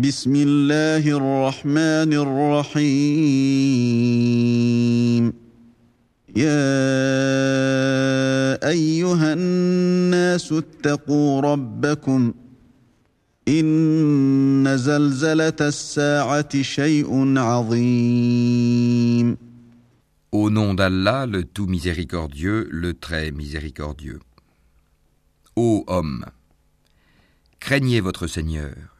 بسم الله الرحمن الرحيم يا ايها الناس اتقوا ربكم ان زلزله الساعة شيء عظيم Au nom d'Allah, le tout miséricordieux, le très miséricordieux. Ô homme, craignez votre Seigneur.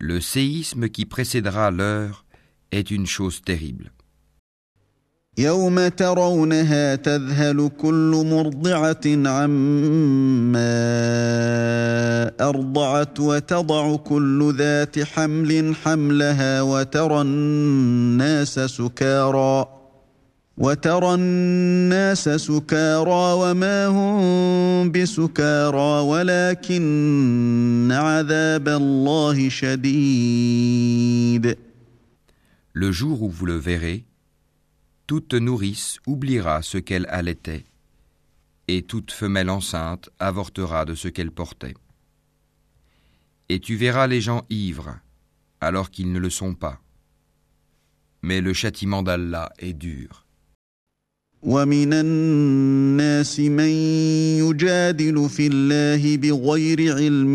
Le séisme qui précédera l'heure est une chose terrible. يوم ترونها تذهل كل مرضعه عما ارضعت وتضع كل ذات حمل حملها وترى الناس سكارى وترى الناس سكارى وما هم بسكارى ولكن عذاب الله شديد Le jour où vous le verrez, toute nourrice oubliera ce qu'elle allaitait, et toute femelle enceinte avortera de ce qu'elle portait. Et tu verras les gens ivres, alors qu'ils ne le sont pas. Mais le châtiment d'Allah est dur. ومن الناس من يجادل في الله بغير علم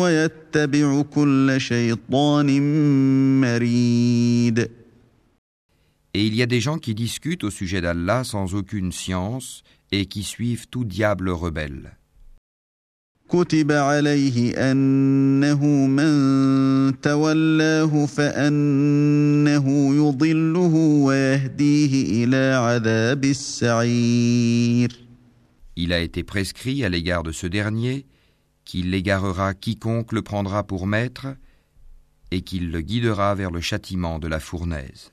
ويتبع كل شيطان مريد Et il y a des gens qui discutent au sujet d'Allah sans aucune science et qui suivent tout diable rebelle. كتب عليه انه من تولاه فانه يضله ويهديه الى عذاب السعير Il a été prescrit à l'égard de ce dernier qu'il égarera quiconque le prendra pour maître et qu'il le guidera vers le châtiment de la fournaise.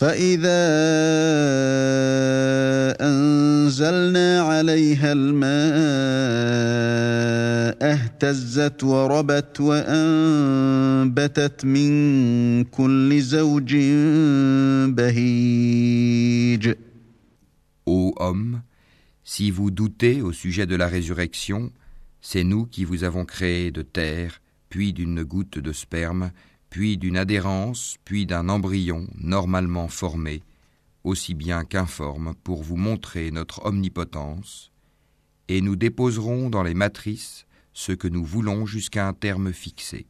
فإذا أنزلنا عليها الماء اهتزت وربت وأنبتت من كل زوج بهيج Ô homme, si vous doutez au sujet de la résurrection, c'est nous qui vous avons créé de terre, puis d'une goutte de sperme, puis d'une adhérence, puis d'un embryon normalement formé, aussi bien qu'informe, pour vous montrer notre omnipotence, et nous déposerons dans les matrices ce que nous voulons jusqu'à un terme fixé.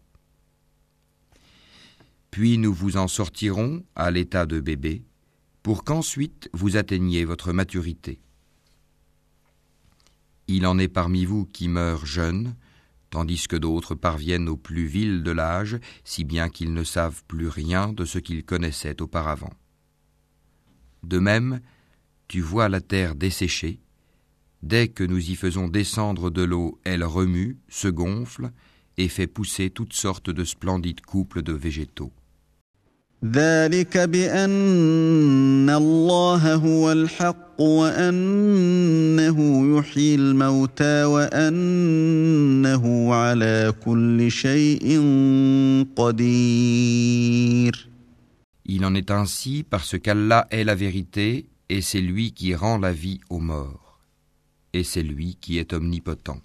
Puis nous vous en sortirons à l'état de bébé, pour qu'ensuite vous atteigniez votre maturité. Il en est parmi vous qui meurent jeunes, tandis que d'autres parviennent au plus vil de l'âge, si bien qu'ils ne savent plus rien de ce qu'ils connaissaient auparavant. De même, tu vois la terre desséchée. Dès que nous y faisons descendre de l'eau, elle remue, se gonfle et fait pousser toutes sortes de splendides couples de végétaux. Il en est ainsi parce qu'Allah est la vérité et c'est lui qui rend la vie aux morts. Et c'est lui qui est omnipotent.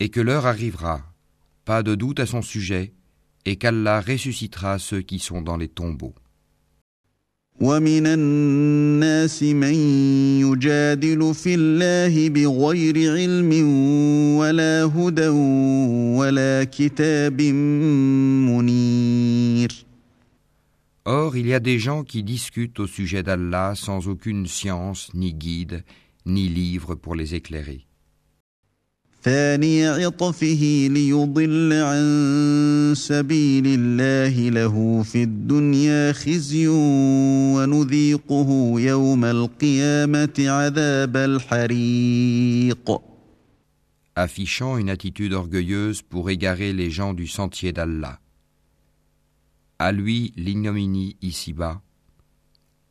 Et que l'heure arrivera, pas de doute à son sujet, et qu'Allah ressuscitera ceux qui sont dans les tombeaux. Or, il y a des gens qui discutent au sujet d'Allah sans aucune science, ni guide, ni livre pour les éclairer. ثاني عطفه ليضل عن سبيل الله له في الدنيا خزي ونذيقه يوم القيامة عذاب الحريق Affichant une attitude orgueilleuse pour égarer les gens du sentier d'Allah. À lui l'ignominie ici-bas,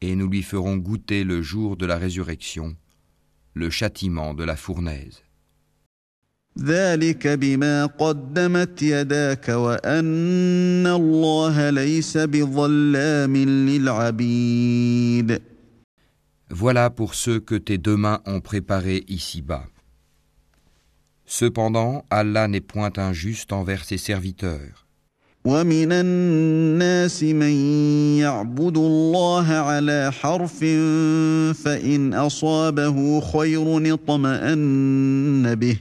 et nous lui ferons goûter le jour de la résurrection, le châtiment de la fournaise. ذلك بما قدمت يداك وان الله ليس بظلام للعبيد Voilà pour ceux que tes deux mains ont préparés ici-bas. Cependant, Allah n'est point injuste envers ses serviteurs. ومن الناس من يعبد الله على حرف فإن أصابه خير اطمأن به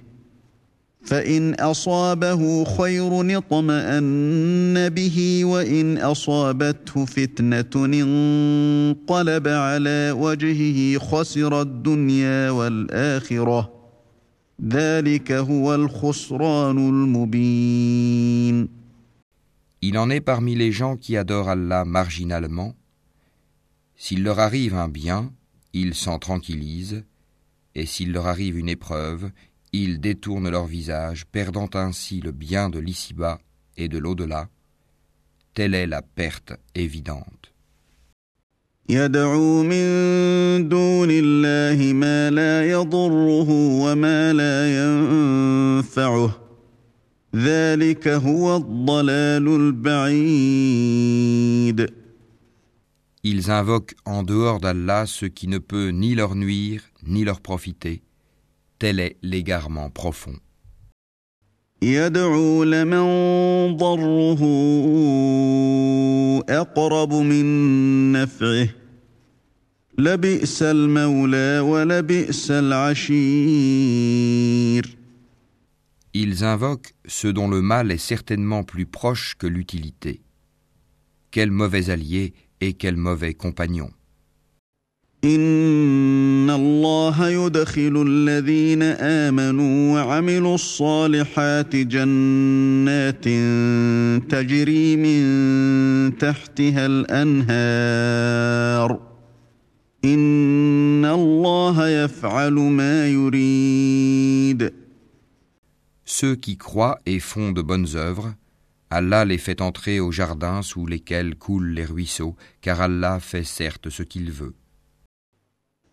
فإن أصابه خير اطمأن به وإن أصابته فتنة انقلب على وجهه خسر الدنيا والآخرة ذلك هو الخسران المبين Il en est parmi les gens qui adorent Allah marginalement. S'il leur arrive un bien, ils s'en tranquillisent, et s'il leur arrive une épreuve, Ils détournent leur visage, perdant ainsi le bien de l'ici-bas et de l'au-delà. Telle est la perte évidente. Ils invoquent en dehors d'Allah ce qui ne peut ni leur nuire ni leur profiter tel est l'égarement profond. يدعو لمن ضره أقرب من نفعه لبئس المولى ولبئس العشير Ils invoquent ce dont le mal est certainement plus proche que l'utilité. Quel mauvais allié et quel mauvais compagnon. إن الله يدخل الذين آمنوا وعملوا الصالحات جنات تجري من تحتها الأنهار إن الله يفعل ما يريد Ceux qui croient et font de bonnes œuvres, Allah les fait entrer au jardin sous lesquels coulent les ruisseaux, car Allah fait certes ce qu'il veut.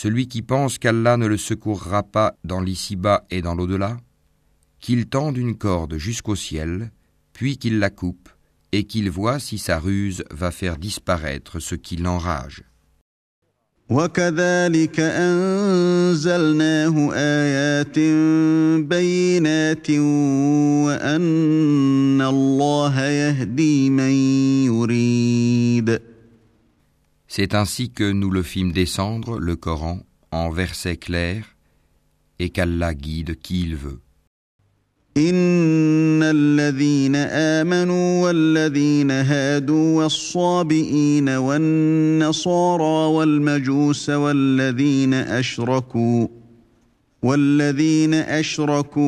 Celui qui pense qu'Allah ne le secourra pas dans l'ici-bas et dans l'au-delà, qu'il tende une corde jusqu'au ciel, puis qu'il la coupe, et qu'il voit si sa ruse va faire disparaître ce qui l'enrage. وكذلك أنزلناه آيات بينات وأن الله يهدي من C'est ainsi que nous le fîmes descendre, le Coran, en versets clairs, et qu'Allah guide qui il veut. إن الذين آمنوا والذين هادوا والصابئين والنصارى والمجوس والذين أشركوا والذين أشركوا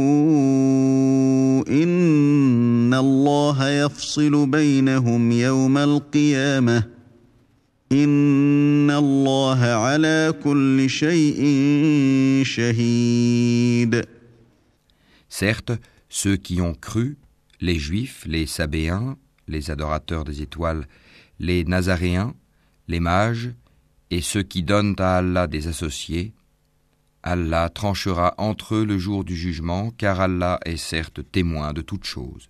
إن الله يفصل بينهم يوم القيامة Certes, ceux qui ont cru, les juifs, les sabéens, les adorateurs des étoiles, les nazaréens, les mages, et ceux qui donnent à Allah des associés, Allah tranchera entre eux le jour du jugement, car Allah est certes témoin de toutes choses.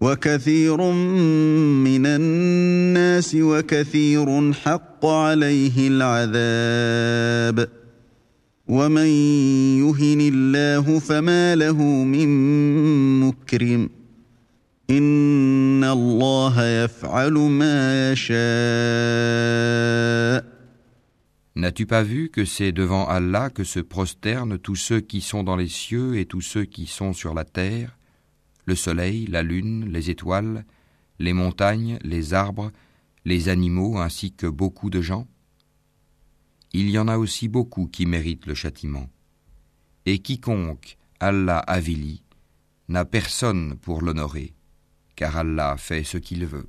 وكثير من الناس وكثير حق عليه العذاب ومن يهن الله فما له من مكرم N'as-tu pas vu que c'est devant Allah que se prosternent tous ceux qui sont dans les cieux et tous ceux qui sont sur la terre, le soleil, la lune, les étoiles, les montagnes, les arbres, les animaux ainsi que beaucoup de gens? Il y en a aussi beaucoup qui méritent le châtiment. Et quiconque Allah avilit n'a personne pour l'honorer car Allah fait ce qu'il veut.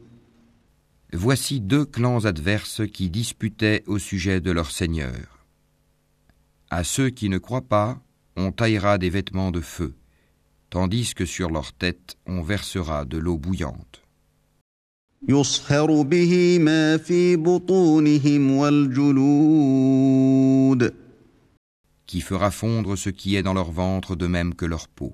Voici deux clans adverses qui disputaient au sujet de leur Seigneur. À ceux qui ne croient pas, on taillera des vêtements de feu, tandis que sur leur tête on versera de l'eau bouillante. Qui fera fondre ce qui est dans leur ventre de même que leur peau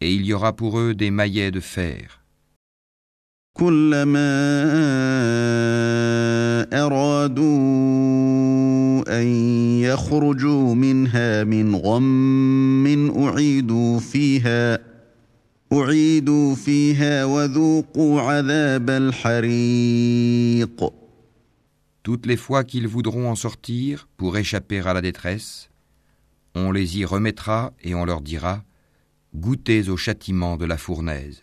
et il y aura pour eux des maillets de fer. Toutes les fois qu'ils voudront en sortir pour échapper à la détresse, on les y remettra et on leur dira goûtez au châtiment de la fournaise.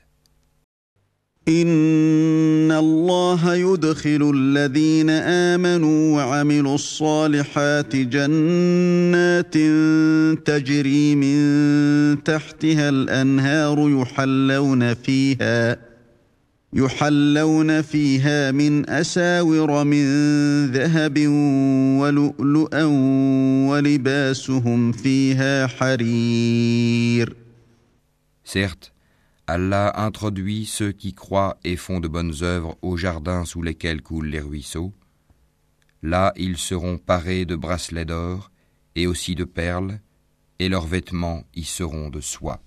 إن الله يدخل الذين آمنوا وعملوا الصالحات جنات تجري من تحتها الأنهار يحلون فيها يحلون فيها من أساور من ذهب ولؤلؤا ولباسهم فيها حرير Certes, Allah introduit ceux qui croient et font de bonnes œuvres au jardin sous lesquels coulent les ruisseaux. Là, ils seront parés de bracelets d'or et aussi de perles, et leurs vêtements y seront de soie.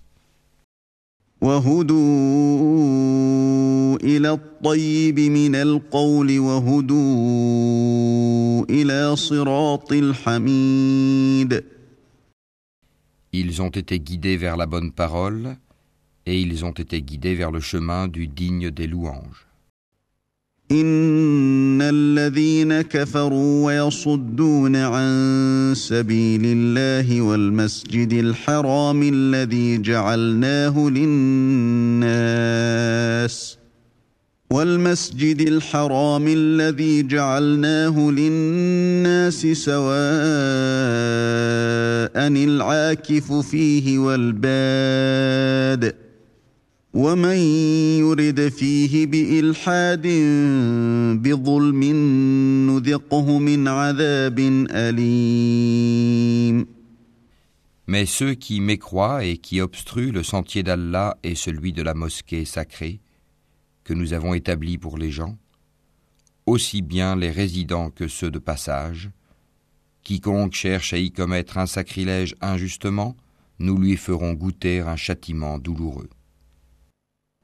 Ils ont été guidés vers la bonne parole, et ils ont été guidés vers le chemin du digne des louanges. إن الذين كفروا ويصدون عن سبيل الله والمسجد الحرام الذي جعلناه للناس والمسجد الحرام الذي جعلناه للناس سواء العاكف فيه والباد ومن يرد فيه بإلحاد بظلم نذقه من عذاب أليم Mais ceux qui mécroient et qui obstruent le sentier d'Allah et celui de la mosquée sacrée, que nous avons établis pour les gens, aussi bien les résidents que ceux de passage. Quiconque cherche à y commettre un sacrilège injustement, nous lui ferons goûter un châtiment douloureux.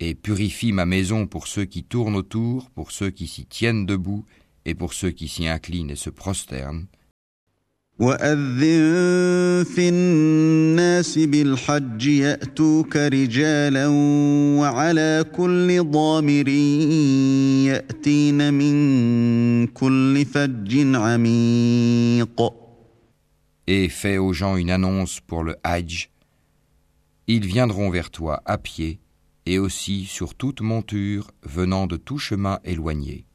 et purifie ma maison pour ceux qui tournent autour, pour ceux qui s'y tiennent debout, et pour ceux qui s'y inclinent et se prosternent, وأذن في الناس بالحج يأتوك رجالا وعلى كل ضامر يأتين من كل فج عميق Et fais aux gens une annonce pour le Hajj. Ils viendront vers toi à pied et aussi sur toute monture venant de tout chemin éloigné.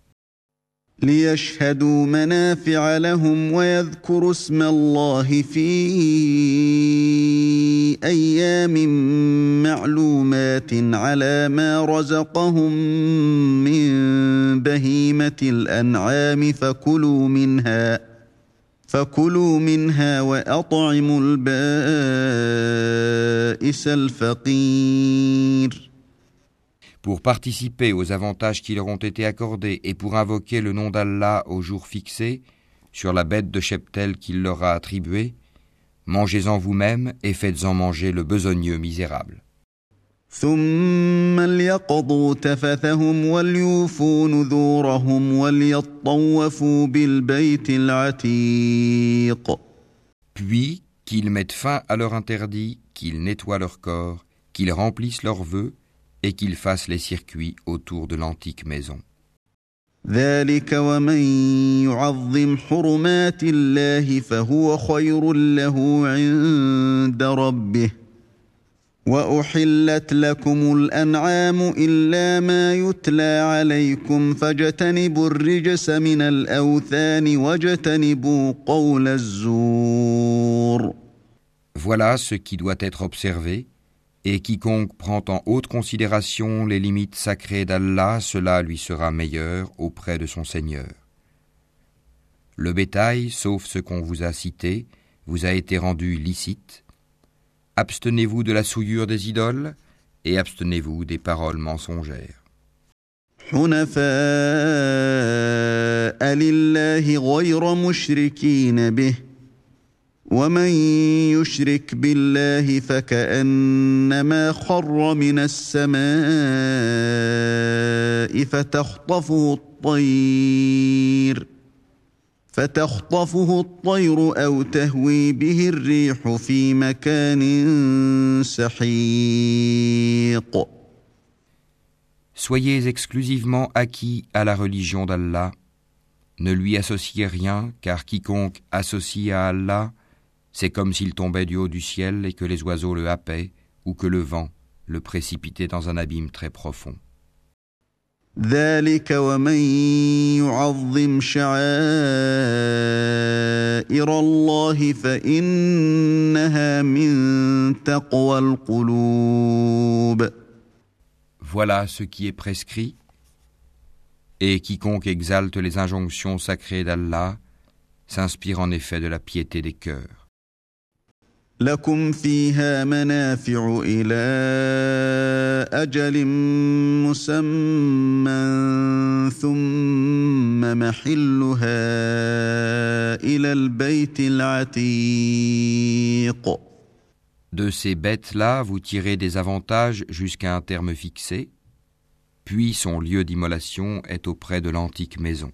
ليشهدوا منافع لهم ويذكروا اسم الله في أيام معلومات على ما رزقهم من بهيمة الأنعام فكلوا منها فكلوا منها وأطعموا البائس الفقير pour participer aux avantages qui leur ont été accordés et pour invoquer le nom d'Allah au jour fixé, sur la bête de cheptel qu'il leur a attribuée, mangez-en vous-même et faites-en manger le besogneux misérable. Puis qu'ils mettent fin à leur interdit, qu'ils nettoient leur corps, qu'ils remplissent leurs vœux et qu'il fasse les circuits autour de l'antique maison. ذلك ومن يعظم حرمات الله فهو خير له عند ربه واحلت لكم الانعام الا ما يتلى عليكم فاجتنبوا الرجس من الاوثان واجتنبوا قول الزور Voilà ce qui doit être observé Et quiconque prend en haute considération les limites sacrées d'Allah, cela lui sera meilleur auprès de son Seigneur. Le bétail, sauf ce qu'on vous a cité, vous a été rendu licite. Abstenez-vous de la souillure des idoles et abstenez-vous des paroles mensongères. ومن يشرك بالله فكأنما خر من السماء فتخطفه الطير فتخطفه الطير أو تهوي به الريح في مكان سحيق Soyez exclusivement acquis à la religion d'Allah. Ne lui associez rien, car quiconque associe à Allah C'est comme s'il tombait du haut du ciel et que les oiseaux le happaient, ou que le vent le précipitait dans un abîme très profond. Voilà ce qui est prescrit, et quiconque exalte les injonctions sacrées d'Allah s'inspire en effet de la piété des cœurs. لكم فيها منافع إلى أجل مسمى ثم محلها إلى البيت العتيق De ces bêtes-là, vous tirez des avantages jusqu'à un terme fixé, puis son lieu d'immolation est auprès de l'antique maison.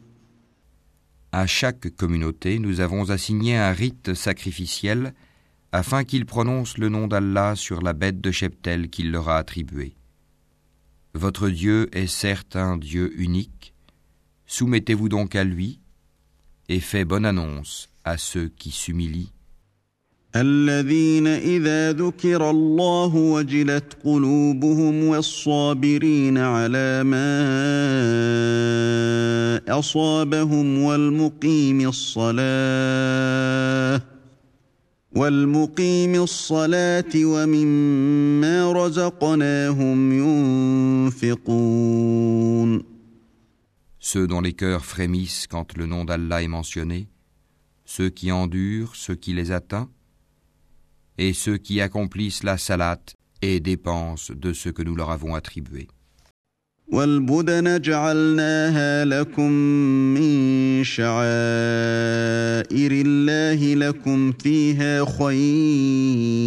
À chaque communauté, nous avons assigné un rite sacrificiel afin qu'ils prononcent le nom d'Allah sur la bête de cheptel qu'il leur a attribuée. Votre Dieu est certes un Dieu unique, soumettez-vous donc à lui et faites bonne annonce à ceux qui s'humilient الذين إذا ذكر الله وجلت قلوبهم والصابرين على ما أصابهم والمقيم الصلاة والمقيم الصلاة ومما رزقناهم ينفقون. Ceux dont les cœurs frémissent quand le nom d'Allah est mentionné, ceux qui endurent ce qui les atteint, et ceux qui accomplissent la salat et dépensent de ce que nous leur avons attribué. والبدن جعلناها لكم من شعائر الله لكم فيها خير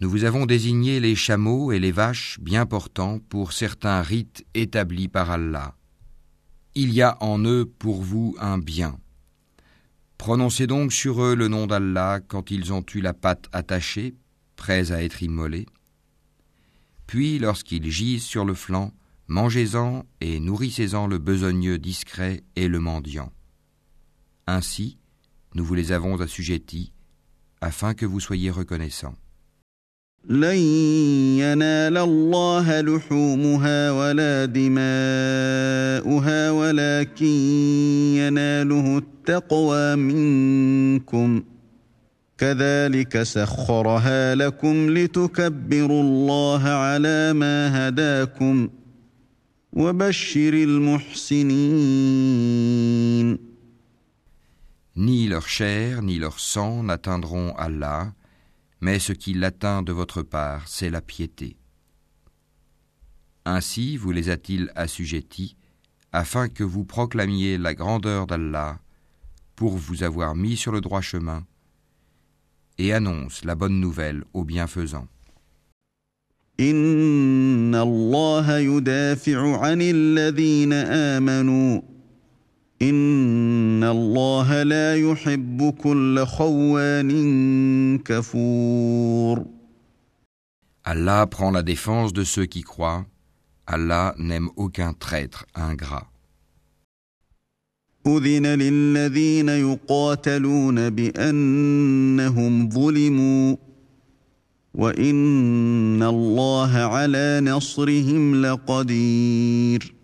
Nous vous avons désigné les chameaux et les vaches bien portants pour certains rites établis par Allah. Il y a en eux pour vous un bien. Prononcez donc sur eux le nom d'Allah quand ils ont eu la patte attachée, prêts à être immolés. Puis, lorsqu'ils gisent sur le flanc, mangez-en et nourrissez-en le besogneux discret et le mendiant. Ainsi, nous vous les avons assujettis, afin que vous soyez reconnaissants. لن ينال الله لحومها ولا دماؤها ولكن يناله التقوى منكم. كذلك سخرها لكم لتكبروا الله على ما هداكم وبشر المحسنين. Ni leur chair ni leur sang n'atteindront Allah, mais ce qui l'atteint de votre part, c'est la piété. Ainsi vous les a-t-il assujettis, afin que vous proclamiez la grandeur d'Allah, pour vous avoir mis sur le droit chemin, et annonce la bonne nouvelle aux bienfaisants. Prend la défense de ceux qui croient. Allah n'aime aucun traître ingrat. أذن للذين يقاتلون بأنهم ظلموا وإن الله على نصرهم لقدير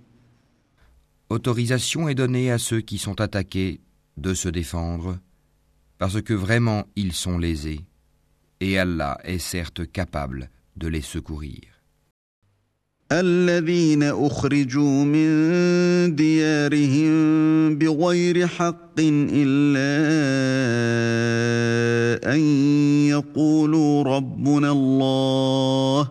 Autorisation est donnée à ceux qui sont attaqués de se défendre, parce que vraiment ils sont lésés, et Allah est certes capable de les secourir. الذين أخرجوا من ديارهم بغير حق إلا أن يقولوا ربنا الله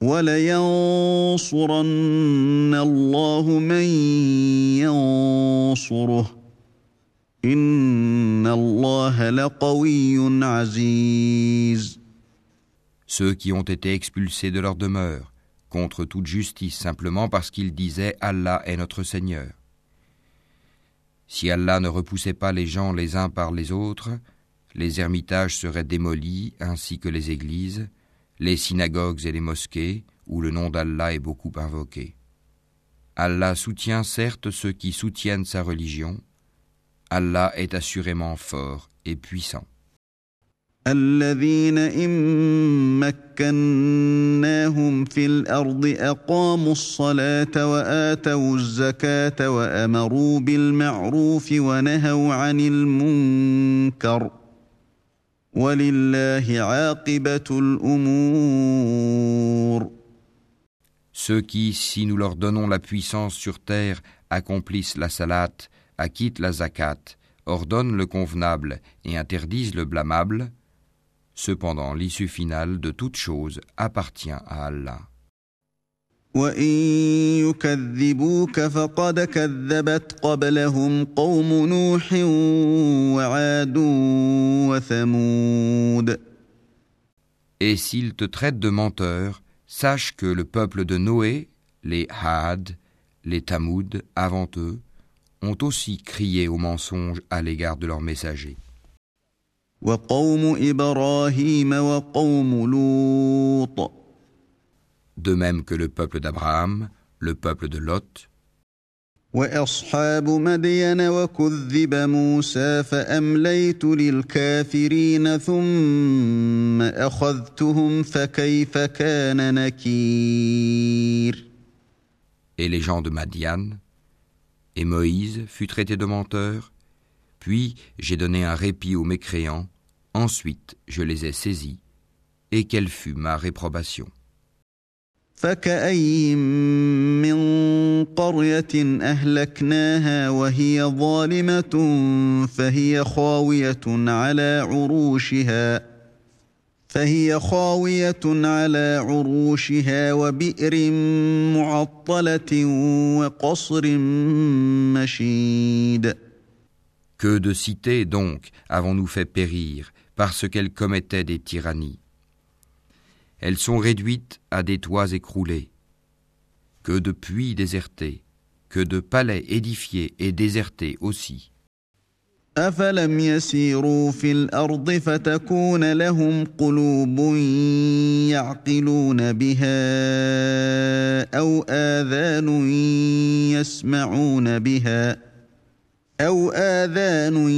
ولينصرن الله من ينصره ان الله لقوي عزيز Ceux qui ont été expulsés de leur demeure contre toute justice simplement parce qu'ils disaient Allah est notre Seigneur. Si Allah ne repoussait pas les gens les uns par les autres, les ermitages seraient démolis ainsi que les églises, les synagogues et les mosquées où le nom d'Allah est beaucoup invoqué. Allah soutient certes ceux qui soutiennent sa religion, Allah est assurément fort et puissant. الذين إن مكناهم في الأرض أقاموا الصلاة وآتوا الزكاة وأمروا بالمعروف ونهوا عن المنكر ولله عاقبة الأمور ceux qui, si nous leur donnons la puissance sur terre, accomplissent la salat, acquittent la zakat, ordonnent le convenable et interdisent le blâmable, Cependant, l'issue finale de toute chose appartient à Allah. Et s'ils te traitent de menteur, sache que le peuple de Noé, les Had, les Tamoud, avant eux, ont aussi crié au mensonge à l'égard de leurs messagers. De même que le peuple d'Abraham, le peuple de Lot, et les gens de Madian, et Moïse fut traité de menteur, puis j'ai donné un répit aux mécréants, ensuite je les ai saisis, et quelle fut ma réprobation? فهي خاوية على عروشها وبئر معطلة وقصر مشيد Que de cités donc avons-nous fait périr parce qu'elles commettaient des tyrannies Elles sont réduites à des toits écroulés. Que de puits désertés, que de palais édifiés et désertés aussi. أفلم يسيروا في الأرض فتكون لهم قلوب يعقلون بها أو آذان يسمعون بها أو آذان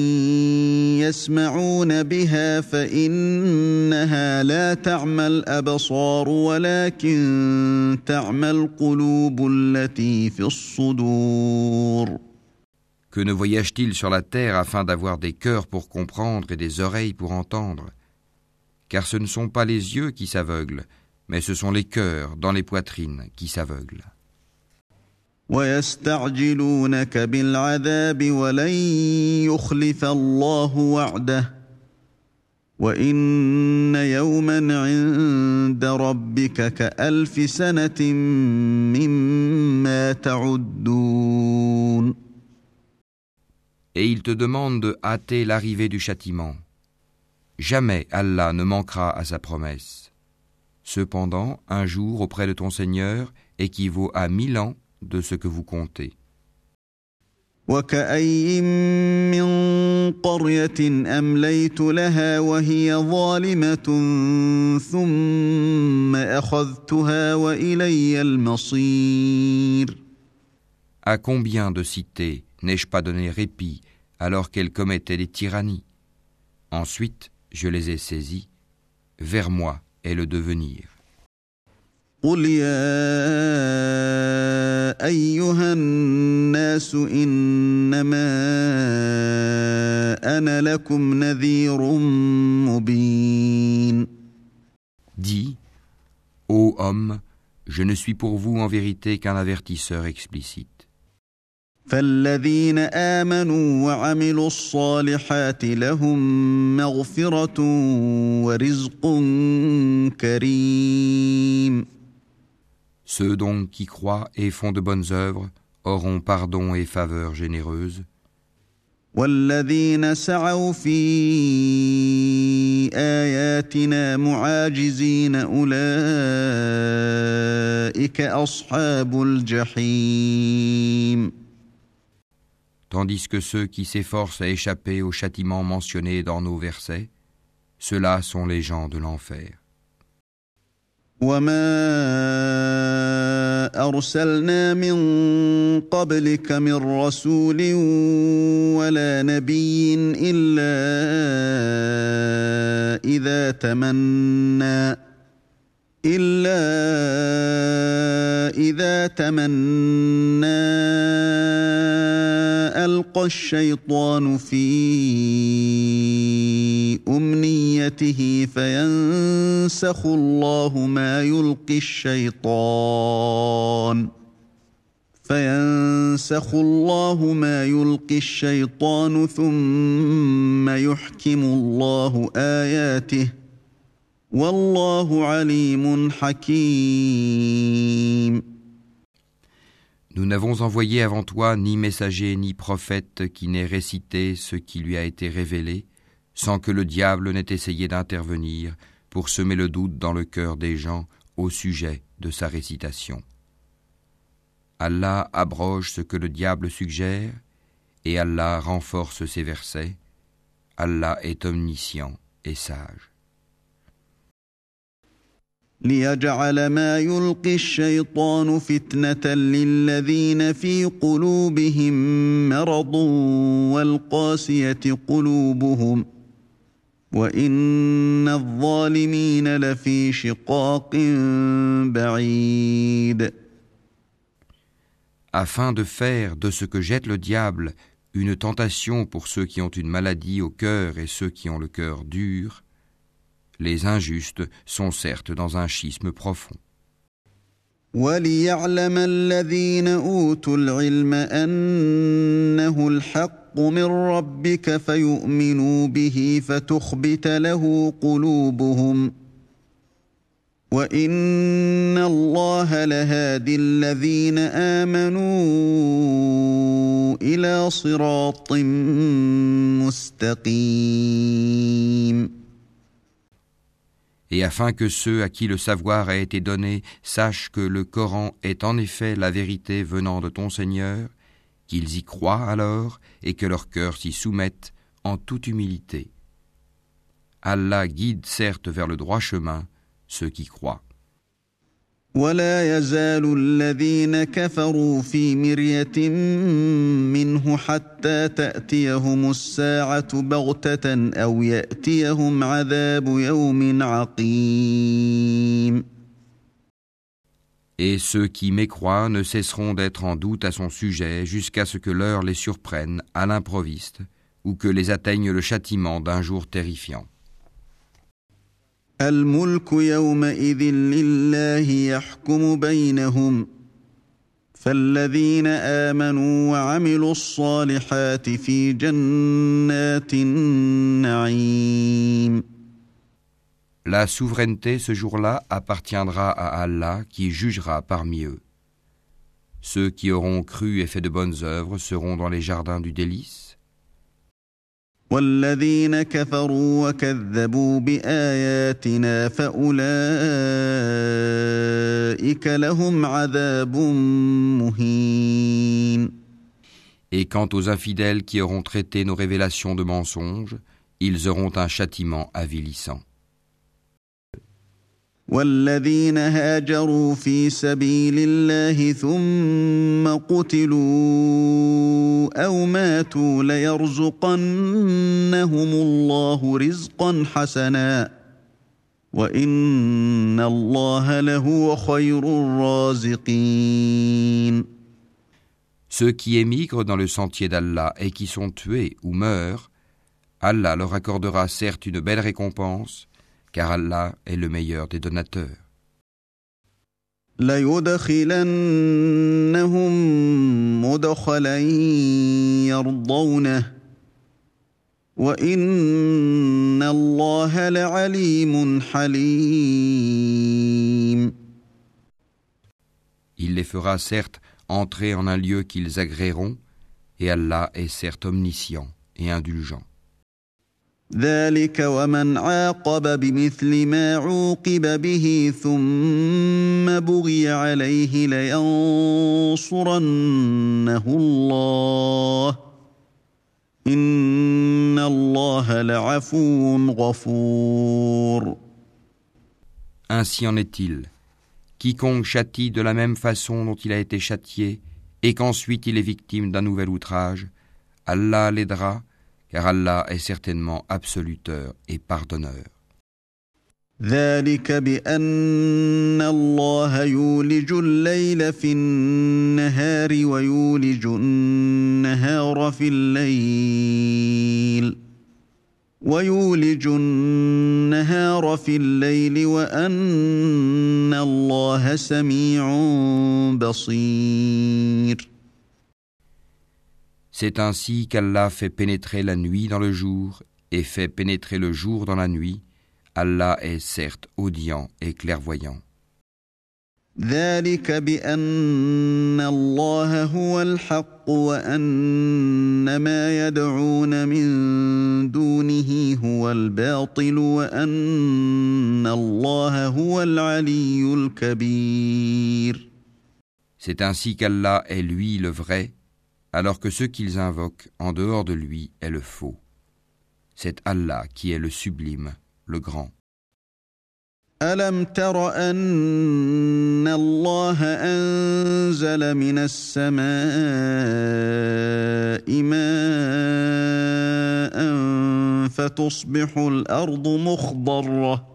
يسمعون بها فإنها لا تعمى الأبصار ولكن تعمى القلوب التي في الصدور Que ne voyage-t-il sur la terre afin d'avoir des cœurs pour comprendre et des oreilles pour entendre Car ce ne sont pas les yeux qui s'aveuglent, mais ce sont les cœurs dans les poitrines qui s'aveuglent. et il te demande de hâter l'arrivée du châtiment. Jamais Allah ne manquera à sa promesse. Cependant, un jour auprès de ton Seigneur équivaut à mille ans de ce que vous comptez. À combien de cités N'ai-je pas donné répit alors qu'elles commettaient des tyrannies? Ensuite, je les ai saisies. Vers moi est le devenir. قل يا ايها الناس انما أنا لكم نذير مبين dit ô homme je ne suis pour vous en vérité qu'un avertisseur explicite. فالذين امنوا وعملوا الصالحات لهم مغفرة ورزق كريم Ceux donc qui croient et font de bonnes œuvres auront pardon et faveur généreuse. والذين سعوا في آياتنا معاجزين أولئك أصحاب الجحيم tandis que ceux qui s'efforcent à échapper au châtiment mentionné dans nos versets, ceux-là sont les gens de l'enfer. وما ارسلنا من قبلك من رسول ولا نبي الا اذا تمنّى ألقى الشيطان في أمنيته فينسخ الله ما يلقي الشيطان فينسخ الله ما يلقي الشيطان ثم يحكم الله آياته Nous n'avons envoyé avant toi ni messager ni prophète qui n'ait récité ce qui lui a été révélé, sans que le diable n'ait essayé d'intervenir pour semer le doute dans le cœur des gens au sujet de sa récitation. Allah abroge ce que le diable suggère, et Allah renforce ses versets. Allah est omniscient et sage. ليجعل ما يلقي الشيطان فتنه للذين في قلوبهم مرض والقاسيه قلوبهم وان الظالمين لفي شقاق بعيد afin de faire de ce que jette le diable une tentation pour ceux qui ont une maladie au cœur et ceux qui ont le cœur dur, les injustes sont certes dans un schisme profond. وليعلم الذين اوتوا العلم انه الحق من ربك فيؤمنوا به فتخبت له قلوبهم وان الله لهادي الذين امنوا إلى صراط مستقيم et afin que ceux à qui le savoir a été donné sachent que le Coran est en effet la vérité venant de ton Seigneur, qu'ils y croient alors et que leur cœur s'y soumette en toute humilité. Allah guide certes vers le droit chemin ceux qui croient. ولا يزال الذين كفروا في مرية منه حتى تأتيهم الساعة بغتة أو يأتيهم عذاب يوم عقيم. Et ceux qui mécroient ne cesseront d'être en doute à son sujet jusqu'à ce que l'heure les surprenne à l'improviste ou que les atteigne le châtiment d'un jour terrifiant. الملك يومئذ لله يحكم بينهم فالذين امنوا وعملوا الصالحات في جنات النعيم La souveraineté ce jour-là appartiendra à Allah qui jugera parmi eux. Ceux qui auront cru et fait de bonnes œuvres seront dans les jardins du délice. والذين كفروا وكذبوا باياتنا فاولئك لهم عذاب مهين Et quant aux infidèles qui auront traité nos révélations de mensonges, ils auront un châtiment avilissant. والذين هاجروا في سبيل الله ثم قتلوا أو ماتوا ليرزقنهم الله رزقا حسنا وان الله لهو خير الرازقين Ceux qui émigrent dans le sentier d'Allah et qui sont tués ou meurent, Allah leur accordera certes une belle récompense, car Allah est le meilleur des donateurs. Il les fera certes entrer en un lieu qu'ils agréeront, et Allah est certes omniscient et indulgent. ذلك ومن عاقب بمثل ما عوقب به ثم بغي عليه لينصرنه الله ان الله لعفو غفور Ainsi en est-il. Quiconque châtie de la même façon dont il a été châtié, et qu'ensuite il est victime d'un nouvel outrage, Allah l'aidera, car Allah est certainement absoluteur et pardonneur. ذلك بان الله يولج الليل في النهار ويولج النهار في الليل ويولج النهار في الليل وان الله سميع بصير C'est ainsi qu'Allah fait pénétrer la nuit dans le jour et fait pénétrer le jour dans la nuit. Allah est certes audient et clairvoyant. ذلك بان الله هو الحق وان ما يدعون من دونه هو الباطل وان الله هو العلي الكبير C'est ainsi qu'Allah est lui le vrai, alors que ce qu'ils invoquent en dehors de lui est le faux. C'est Allah qui est le sublime, le grand. الم تر ان الله انزل من السماء ماء فتصبح الارض مخضره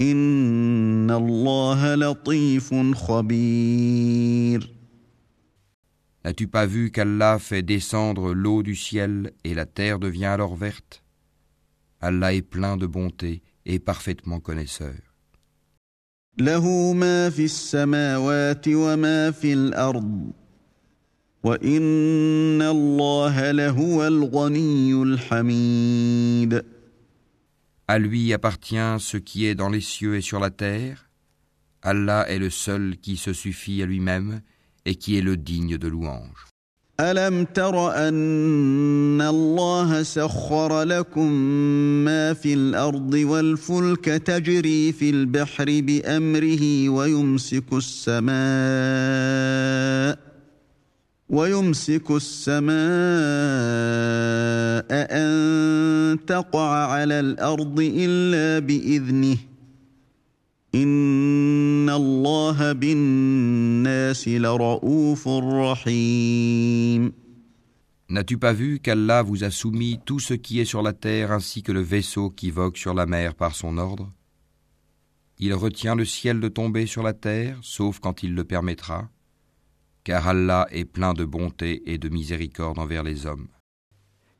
ان الله لطيف خبير N'as-tu pas vu qu'Allah fait descendre l'eau du ciel et la terre devient alors verte? Allah est plein de bonté et parfaitement connaisseur. À lui appartient ce qui est dans les cieux et sur la terre. Allah est le seul qui se suffit à lui-même et qui est le digne de louange. الم تر ان الله سخر لكم ما في الأرض والفلك تجري في البحر بامره ويمسك السماء ويمسك السماء ان تقع على الأرض الا باذنه N'as-tu pas vu qu'Allah vous a soumis tout ce qui est sur la terre ainsi que le vaisseau qui vogue sur la mer par son ordre? Il retient le ciel de tomber sur la terre, sauf quand il le permettra, car Allah est plein de bonté et de miséricorde envers les hommes.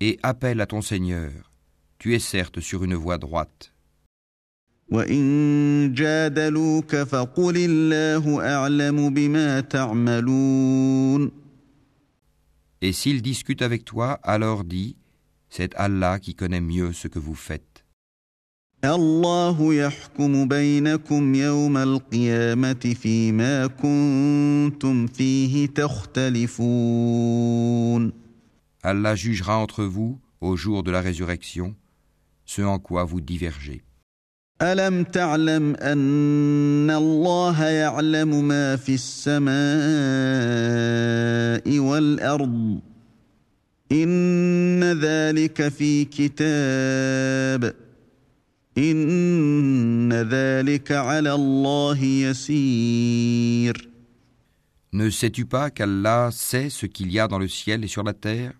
et appelle à ton Seigneur. Tu es certes sur une voie droite. Et s'il discute avec toi, alors dis, c'est Allah qui connaît mieux ce que vous faites. Allah Allah jugera entre vous au jour de la résurrection, ce en quoi vous divergez. ألم تعلم أن الله يعلم ما في السماء والأرض إن ذلك في كتاب إن ذلك على الله يسير Ne sais-tu pas qu'Allah sait ce qu'il y a dans le ciel et sur la terre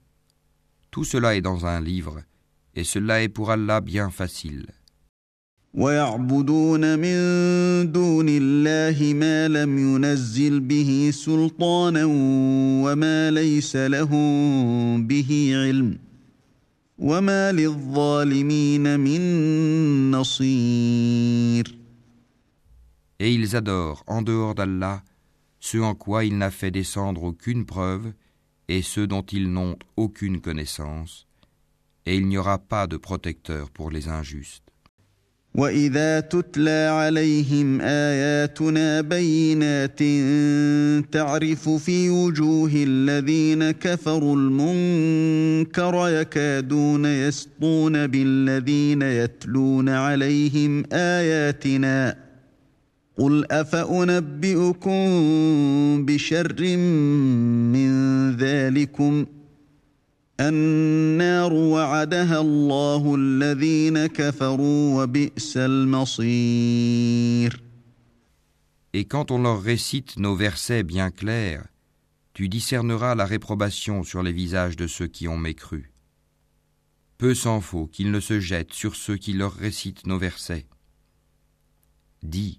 Tout cela est dans un livre, et cela est pour Allah bien facile. ويعبدون من دون الله ما لم ينزل به سلطانا وما ليس لهم به علم وما للظالمين من نصير Et ils adorent en dehors d'Allah ce en quoi il n'a fait descendre aucune preuve et ceux dont ils n'ont aucune connaissance, et il n'y aura pas de protecteur pour les injustes. واذا تتلى عليهم اياتنا بينات تعرف في وجوه الذين كفروا المنكر يكادون يسطون بالذين يتلون عليهم اياتنا قل افانبئكم بشر من ذلكم Et quand on leur récite nos versets bien clairs, tu discerneras la réprobation sur les visages de ceux qui ont mécru. Peu s'en faut qu'ils ne se jettent sur ceux qui leur récitent nos versets. Dis,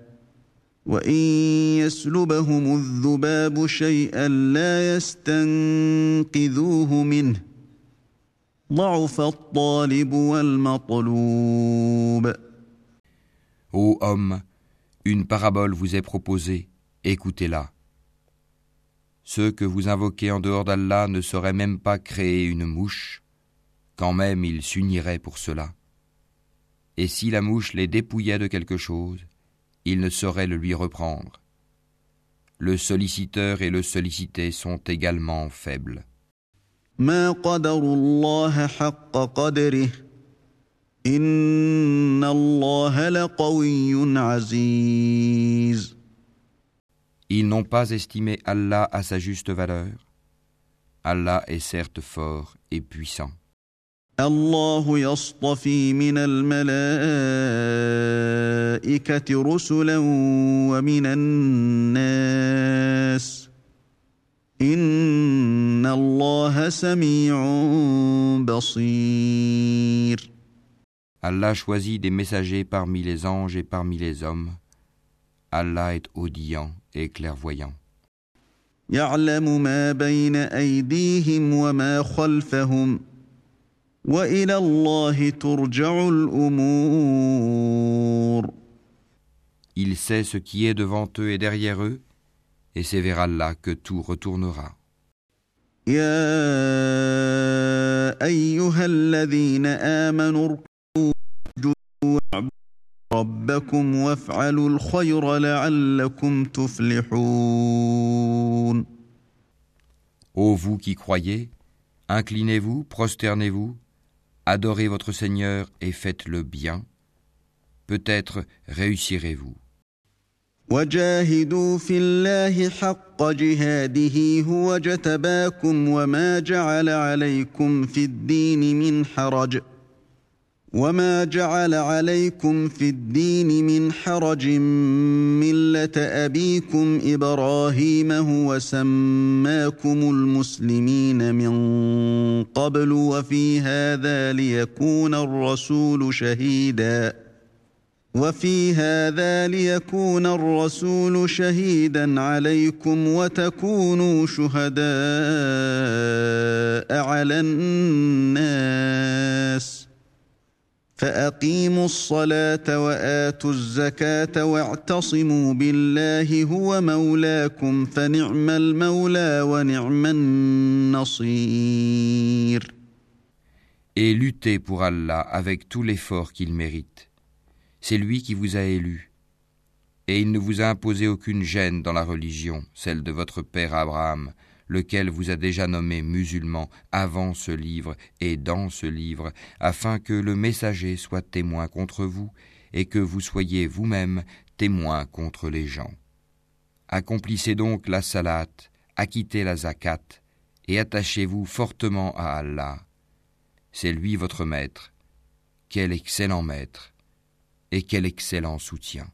وإن يسلبهم الذباب شيئا لا يستنقذوه منه Ô homme, une parabole vous est proposée, écoutez-la. Ceux que vous invoquez en dehors d'Allah ne sauraient même pas créer une mouche, quand même ils s'uniraient pour cela. Et si la mouche les dépouillait de quelque chose, il ne saurait le lui reprendre. Le solliciteur et le sollicité sont également faibles. Ils n'ont pas estimé Allah à sa juste valeur. Allah est certes fort et puissant. الله يصطفي من الملائكة رسلا ومن الناس Allah choisit des messagers parmi les anges et parmi les hommes. Allah est audient et clairvoyant. Il sait ce qui est devant eux et derrière eux et c'est vers Allah que tout retournera. Ô vous qui croyez, inclinez-vous, prosternez-vous, adorez votre Seigneur et faites le bien. Peut-être réussirez-vous. وجاهدوا في الله حق جهاده هو جتباكم وما جعل عليكم في الدين من حرج وما جعل عليكم في الدين من حرج ملة أبيكم إبراهيم هو سماكم المسلمين من قبل وفي هذا ليكون الرسول شهيداً وفي هذا ليكون الرسول شهيدا عليكم وتكونوا شهداء على الناس فاقيموا الصلاه واتوا الزكاه واعتصموا بالله هو مولاكم فنعم المولى ونعم النصير Et luttez pour Allah avec tout l'effort qu'il mérite. C'est lui qui vous a élu. Et il ne vous a imposé aucune gêne dans la religion, celle de votre père Abraham, lequel vous a déjà nommé musulman avant ce livre et dans ce livre, afin que le messager soit témoin contre vous et que vous soyez vous-même témoin contre les gens. Accomplissez donc la salat, acquittez la zakat et attachez-vous fortement à Allah. C'est lui votre maître. Quel excellent maître et quel excellent soutien.